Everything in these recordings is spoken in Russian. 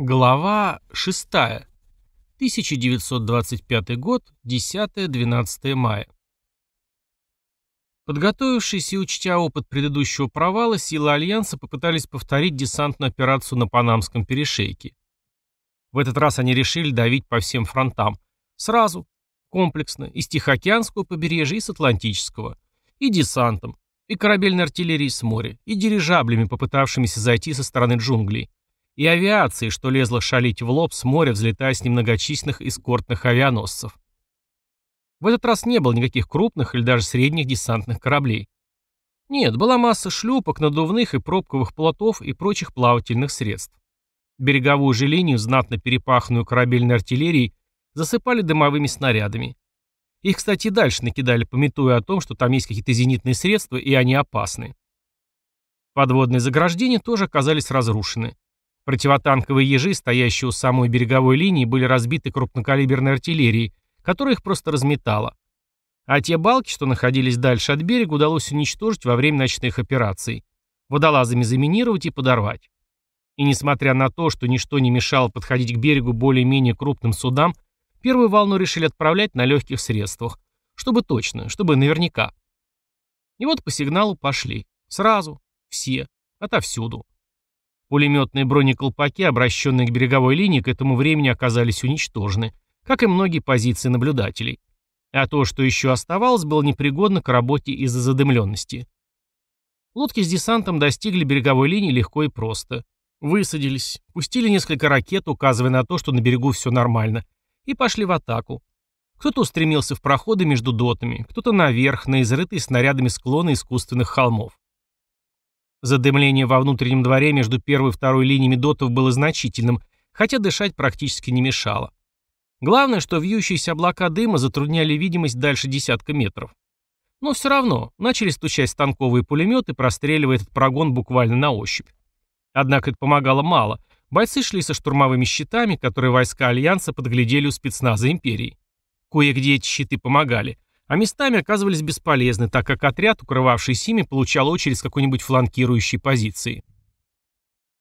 Глава 6. 1925 год, 10-12 мая. Подготовившись и учтя опыт предыдущего провала, силы Альянса попытались повторить десантную операцию на Панамском перешейке. В этот раз они решили давить по всем фронтам. Сразу, комплексно, и с Тихоокеанского побережья, и с Атлантического. И десантом, и корабельной артиллерией с моря, и дирижаблями, попытавшимися зайти со стороны джунглей и авиации, что лезла шалить в лоб с моря, взлетая с немногочисленных эскортных авианосцев. В этот раз не было никаких крупных или даже средних десантных кораблей. Нет, была масса шлюпок, надувных и пробковых плотов и прочих плавательных средств. Береговую же линию, знатно перепаханную корабельной артиллерией, засыпали дымовыми снарядами. Их, кстати, дальше накидали, пометуя о том, что там есть какие-то зенитные средства, и они опасны. Подводные заграждения тоже оказались разрушены. Противотанковые ежи, стоящие у самой береговой линии, были разбиты крупнокалиберной артиллерией, которая их просто разметала. А те балки, что находились дальше от берега, удалось уничтожить во время ночных операций, водолазами заминировать и подорвать. И несмотря на то, что ничто не мешало подходить к берегу более-менее крупным судам, первую волну решили отправлять на легких средствах, чтобы точно, чтобы наверняка. И вот по сигналу пошли. Сразу. Все. Отовсюду. Пулеметные бронеколпаки, обращенные к береговой линии, к этому времени оказались уничтожены, как и многие позиции наблюдателей. А то, что еще оставалось, было непригодно к работе из-за задымленности. Лодки с десантом достигли береговой линии легко и просто. Высадились, пустили несколько ракет, указывая на то, что на берегу все нормально, и пошли в атаку. Кто-то устремился в проходы между дотами, кто-то наверх, на изрытые снарядами склоны искусственных холмов. Задымление во внутреннем дворе между первой и второй линиями дотов было значительным, хотя дышать практически не мешало. Главное, что вьющиеся облака дыма затрудняли видимость дальше десятка метров. Но все равно, начали стучать станковые пулеметы, простреливая этот прогон буквально на ощупь. Однако это помогало мало. Бойцы шли со штурмовыми щитами, которые войска Альянса подглядели у спецназа Империи. Кое-где эти щиты помогали, а местами оказывались бесполезны, так как отряд, укрывавший Сими, получал очередь с какой-нибудь фланкирующей позиции.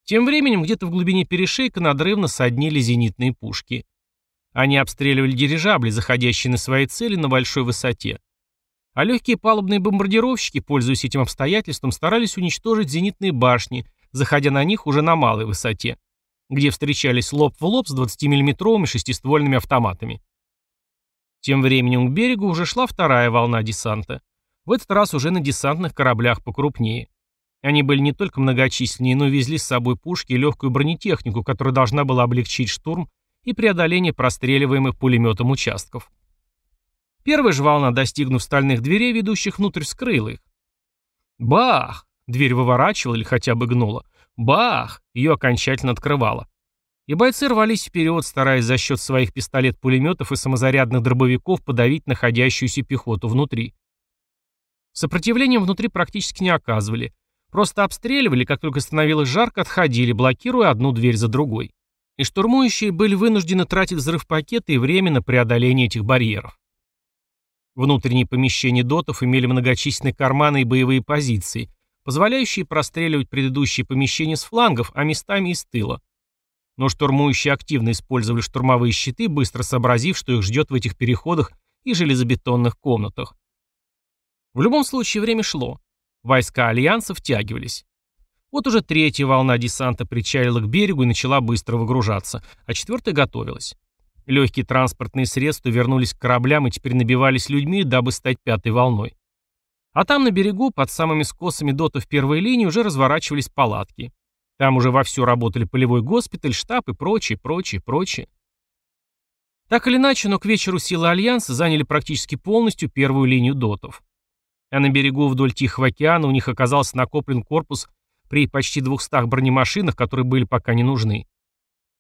Тем временем где-то в глубине перешейка надрывно соднили зенитные пушки. Они обстреливали дирижабли, заходящие на свои цели на большой высоте. А легкие палубные бомбардировщики, пользуясь этим обстоятельством, старались уничтожить зенитные башни, заходя на них уже на малой высоте, где встречались лоб в лоб с 20-миллиметровыми шестиствольными автоматами. Тем временем к берегу уже шла вторая волна десанта. В этот раз уже на десантных кораблях покрупнее. Они были не только многочисленнее, но и везли с собой пушки и легкую бронетехнику, которая должна была облегчить штурм и преодоление простреливаемых пулеметом участков. Первая же волна, достигнув стальных дверей, ведущих внутрь, вскрыла их. Бах! Дверь выворачивала или хотя бы гнула. Бах! Ее окончательно открывала и бойцы рвались вперед, стараясь за счет своих пистолет-пулеметов и самозарядных дробовиков подавить находящуюся пехоту внутри. Сопротивлением внутри практически не оказывали. Просто обстреливали, как только становилось жарко, отходили, блокируя одну дверь за другой. И штурмующие были вынуждены тратить взрыв-пакеты и время на преодоление этих барьеров. Внутренние помещения дотов имели многочисленные карманы и боевые позиции, позволяющие простреливать предыдущие помещения с флангов, а местами и с тыла. Но штурмующие активно использовали штурмовые щиты, быстро сообразив, что их ждет в этих переходах и железобетонных комнатах. В любом случае время шло. Войска Альянса втягивались. Вот уже третья волна десанта причалила к берегу и начала быстро выгружаться, а четвертая готовилась. Легкие транспортные средства вернулись к кораблям и теперь набивались людьми, дабы стать пятой волной. А там на берегу, под самыми скосами дотов первой линии, уже разворачивались палатки. Там уже вовсю работали полевой госпиталь, штаб и прочее, прочее, прочее. Так или иначе, но к вечеру силы Альянса заняли практически полностью первую линию дотов. А на берегу вдоль Тихого океана у них оказался накоплен корпус при почти 200 бронемашинах, которые были пока не нужны.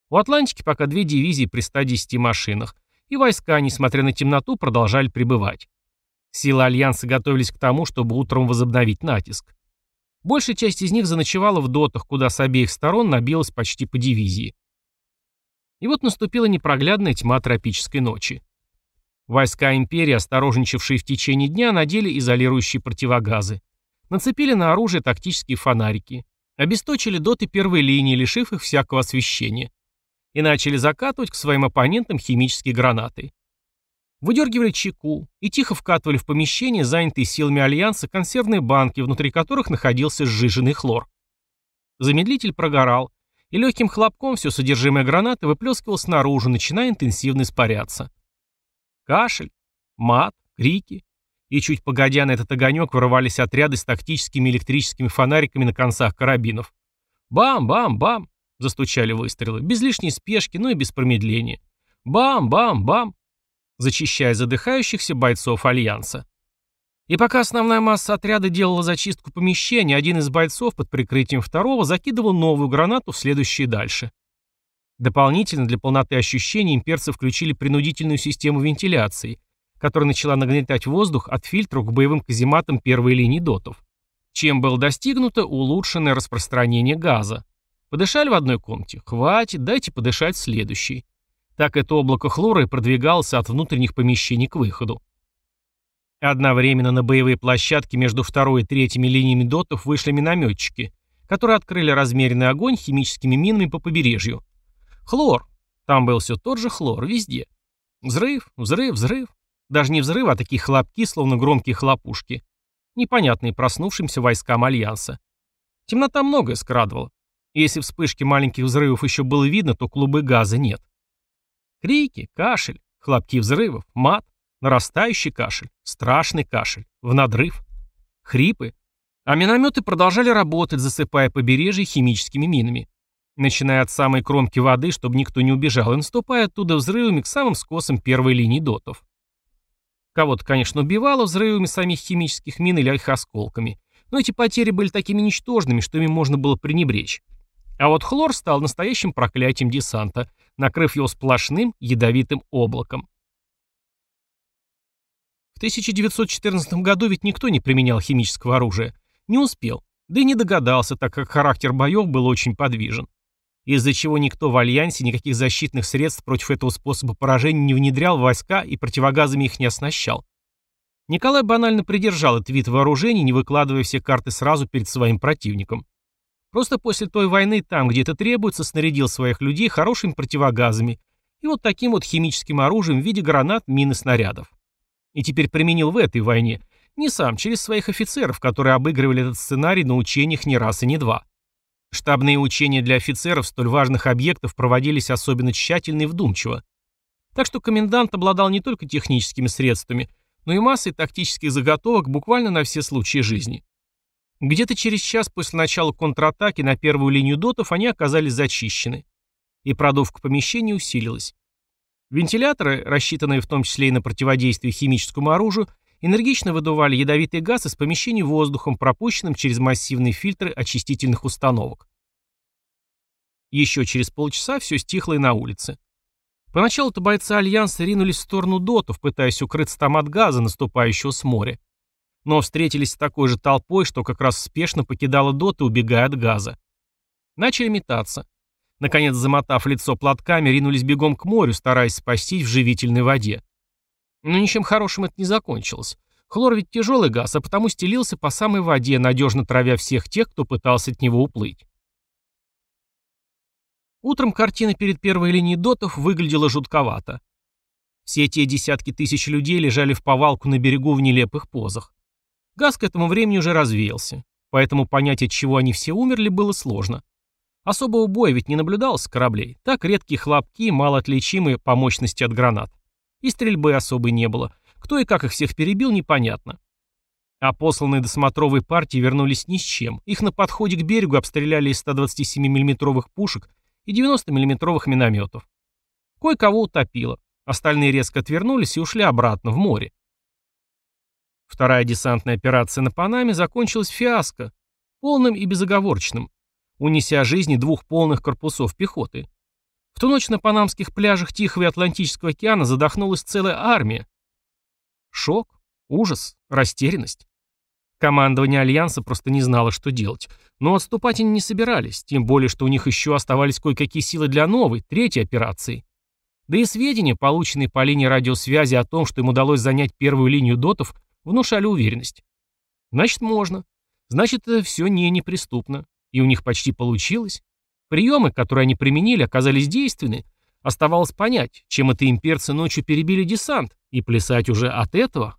У Атлантики пока две дивизии при 110 машинах, и войска, несмотря на темноту, продолжали пребывать. Силы Альянса готовились к тому, чтобы утром возобновить натиск. Большая часть из них заночевала в дотах, куда с обеих сторон набилась почти по дивизии. И вот наступила непроглядная тьма тропической ночи. Войска империи, осторожничавшие в течение дня, надели изолирующие противогазы. Нацепили на оружие тактические фонарики. Обесточили доты первой линии, лишив их всякого освещения. и начали закатывать к своим оппонентам химические гранаты. Выдергивали чеку и тихо вкатывали в помещение, занятые силами Альянса, консервные банки, внутри которых находился сжиженный хлор. Замедлитель прогорал, и легким хлопком все содержимое гранаты выплескивалось наружу, начиная интенсивно испаряться. Кашель, мат, крики. И чуть погодя на этот огонек вырывались отряды с тактическими электрическими фонариками на концах карабинов. Бам-бам-бам! Застучали выстрелы. Без лишней спешки, но и без промедления. Бам-бам-бам! Зачищая задыхающихся бойцов Альянса. И пока основная масса отряда делала зачистку помещения, один из бойцов под прикрытием второго закидывал новую гранату в следующие дальше. Дополнительно для полноты ощущений имперцы включили принудительную систему вентиляции, которая начала нагнетать воздух от фильтров к боевым казематам первой линии дотов, чем было достигнуто улучшенное распространение газа. Подышали в одной комнате? Хватит, дайте подышать в следующей. Так это облако хлора и продвигалось от внутренних помещений к выходу. Одновременно на боевые площадки между второй и третьими линиями дотов вышли минометчики, которые открыли размеренный огонь химическими минами по побережью. Хлор. Там был все тот же хлор, везде. Взрыв, взрыв, взрыв. Даже не взрыв, а такие хлопки, словно громкие хлопушки. Непонятные проснувшимся войскам Альянса. Темнота многое скрадывала. Если вспышки маленьких взрывов еще было видно, то клубы газа нет. Крики, кашель, хлопки взрывов, мат, нарастающий кашель, страшный кашель, в надрыв, хрипы. А минометы продолжали работать, засыпая побережье химическими минами. Начиная от самой кромки воды, чтобы никто не убежал, и наступая оттуда взрывами к самым скосам первой линии дотов. Кого-то, конечно, убивало взрывами самих химических мин или их осколками, но эти потери были такими ничтожными, что ими можно было пренебречь. А вот хлор стал настоящим проклятием десанта, накрыв его сплошным ядовитым облаком. В 1914 году ведь никто не применял химического оружия. Не успел. Да и не догадался, так как характер боев был очень подвижен. Из-за чего никто в Альянсе никаких защитных средств против этого способа поражения не внедрял в войска и противогазами их не оснащал. Николай банально придержал этот вид вооружений, не выкладывая все карты сразу перед своим противником. Просто после той войны там, где это требуется, снарядил своих людей хорошими противогазами и вот таким вот химическим оружием в виде гранат, мин и снарядов. И теперь применил в этой войне, не сам, через своих офицеров, которые обыгрывали этот сценарий на учениях не раз и не два. Штабные учения для офицеров столь важных объектов проводились особенно тщательно и вдумчиво. Так что комендант обладал не только техническими средствами, но и массой тактических заготовок буквально на все случаи жизни. Где-то через час после начала контратаки на первую линию дотов они оказались зачищены. И продувка помещения усилилась. Вентиляторы, рассчитанные в том числе и на противодействие химическому оружию, энергично выдували ядовитый газ из помещений воздухом, пропущенным через массивные фильтры очистительных установок. Еще через полчаса все стихло и на улице. Поначалу-то бойцы Альянса ринулись в сторону дотов, пытаясь укрыться там от газа, наступающего с моря но встретились с такой же толпой, что как раз спешно покидала доты, убегая от газа. Начали метаться. Наконец, замотав лицо платками, ринулись бегом к морю, стараясь спастись в живительной воде. Но ничем хорошим это не закончилось. Хлор ведь тяжелый газ, а потому стелился по самой воде, надежно травя всех тех, кто пытался от него уплыть. Утром картина перед первой линией дотов выглядела жутковато. Все те десятки тысяч людей лежали в повалку на берегу в нелепых позах. Газ к этому времени уже развеялся, поэтому понять, от чего они все умерли, было сложно. Особого боя ведь не наблюдалось с кораблей, так редкие хлопки, малоотличимые по мощности от гранат. И стрельбы особой не было. Кто и как их всех перебил, непонятно. А посланные досмотровые партии вернулись ни с чем. Их на подходе к берегу обстреляли из 127 миллиметровых пушек и 90 миллиметровых минометов. Кое-кого утопило. Остальные резко отвернулись и ушли обратно, в море. Вторая десантная операция на Панаме закончилась фиаско, полным и безоговорочным, унеся жизни двух полных корпусов пехоты. В ту ночь на панамских пляжах Тихого и Атлантического океана задохнулась целая армия. Шок, ужас, растерянность. Командование Альянса просто не знало, что делать. Но отступать они не собирались, тем более, что у них еще оставались кое-какие силы для новой, третьей операции. Да и сведения, полученные по линии радиосвязи о том, что им удалось занять первую линию дотов, внушали уверенность. Значит, можно. Значит, это все не неприступно. И у них почти получилось. Приемы, которые они применили, оказались действенны, Оставалось понять, чем это имперцы ночью перебили десант, и плясать уже от этого